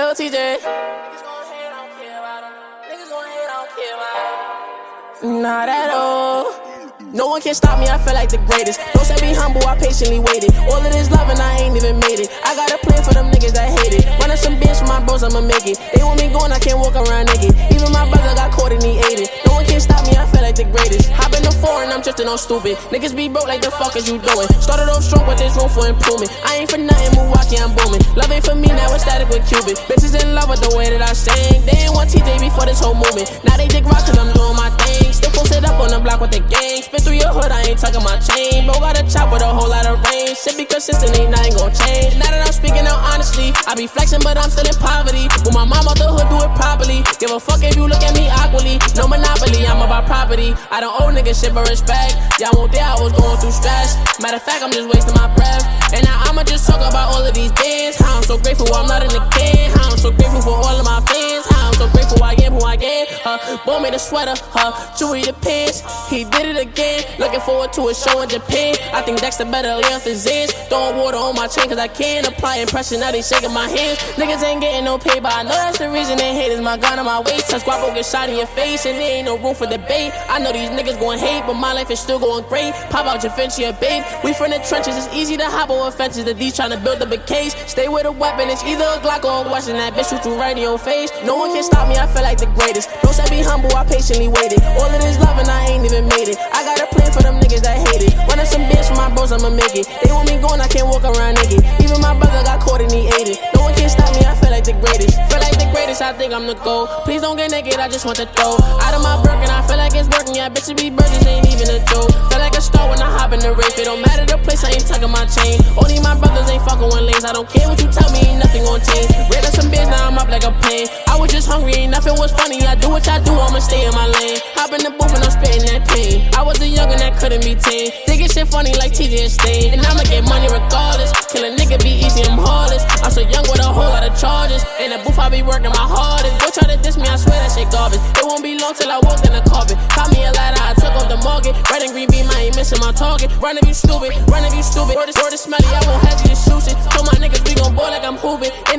Lil TJ. Niggas gon' hate, I don't care about them. Niggas gon' hate, I don't care about them. Not at all. No one can stop me, I feel like the greatest. Don't say be humble, I patiently waited. All of this love and I ain't even made it. I got a plan for them niggas that hate it. Running some bitch for my bros, I'ma make it. They want me going, I can't walk around naked. Even my brother got caught and he ate it. No one can stop me, I feel like the greatest. The foreign, I'm drifting on stupid. Niggas be broke like the fuck is you doing? Started off strong, but there's room for improvement. I ain't for nothing, Milwaukee, I'm booming. Love ain't for me, now it's static with Cuban. Bitches in love with the way that I sing. They ain't want TJ before this whole movement. Now they dig rock cause I'm doing my thing. Still posted up on the block with the gang. Spin through your hood, I ain't tucking my chain. Bro, got a chop with a whole lot of range. Shit be consistent, ain't nothing gon' change. Now that I'm speaking out honestly, I be flexing, but I'm still in poverty. When my mom out the hood, do it properly. Give a fuck if you look at me awkwardly. No monopoly, I'm about property. I don't owe niggas shit but respect. Y'all won't there, I was going through stress. Matter of fact, I'm just wasting my breath. And now I'ma just talk about all of these things. How I'm so grateful I'm not in the can. How I'm so grateful for all of my fans. How I'm so grateful Boy made a sweater, huh, Chewy the pants. He did it again. Looking forward to a show in Japan. I think Dexter better lay off the Zins. Throwing water on my chain cause I can't apply impression. Now they shaking my hands. Niggas ain't getting no pay, but I know that's the reason they hate is my gun on my waist. Touch guapo get shot in your face and there ain't no room for debate. I know these niggas gon' hate, but my life is still going great. Pop out your Vinci, babe. We from the trenches, it's easy to hop over fences. The D's trying to build up a case. Stay with a weapon, it's either a Glock or a Western. That bitch shoot you right in your face. No one can stop me, I feel like the greatest. Don't say be humble, I patiently waited. All of this love and I ain't even made it. I got a plan for them niggas that hate it. Running some bitch for my bros, I'ma make it. They want me going, I can't walk around naked. Even my brother got caught and he ate it. No one can stop me, I feel like the greatest. Feel like the greatest, I think I'm the goal. Please don't get naked, I just want to throw. Out of my Birkin, I feel like it's working. Yeah, bitches be burgers, ain't even a joke. Feel like a star when I hop in the race. It don't matter the place, I ain't tucking my chain. Only my brothers ain't fucking with lanes. I don't care what you tell me, ain't nothing gon' change. Hungry, ain't nothing was funny. I do what I do, I'ma stay in my lane. Hop in the booth and I'm spitting that pain. I was a youngin' that couldn't be tamed. Thinking shit funny like TJ and Stain. And I'ma get money regardless. Kill a nigga be easy, I'm heartless. I'm so young with a whole lot of charges. In the booth, I be working my hardest. Go try to diss me, I swear that shit garbage. It won't be long till I walk in the carpet. Caught me a ladder, I took off the market. Red and green beam, I ain't missing my target. Run if you stupid, run if you stupid. Word is, word is smelly, I won't have you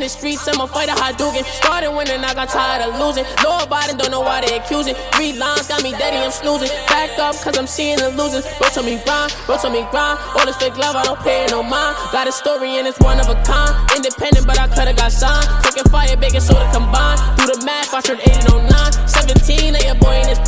In the streets, I'm a fighter, Hadouken. Started winning, I got tired of losing. Biden don't know why they accusing. Three lines got me daddy, I'm snoozing. Back up, cause I'm seeing the losers. Bro told me grind, bro told me grind. All this fake love, I don't pay no mind. Got a story and it's one of a kind. Independent, but I coulda got signed. Cooking fire, baking soda combined. Do the math, I turned 8 and 09. 17, and your boy in his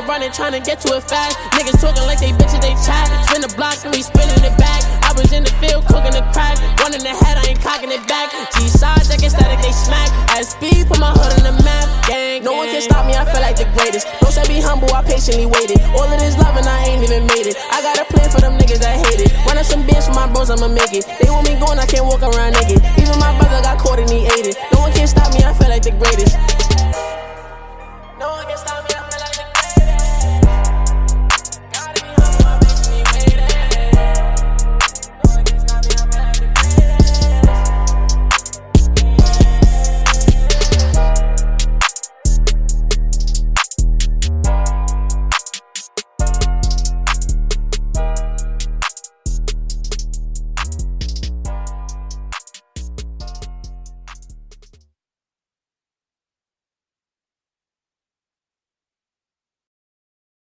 bag. Running, running, trying to get to it fast. Niggas talking like they bitches, they chat. Spin the block and we spinning it back. I was in the field cooking the crack. One in the head, I ain't cocking it back. G sides, like static, they smack. Speed, put my hood on the map. Gang, no one can stop me, I feel like the greatest. Don't say be humble, I patiently waited. All of this love and I ain't even made it. I got a plan for them niggas that hate it. Running some bitch for my bros, I'ma make it. They want me going, I can't walk around naked.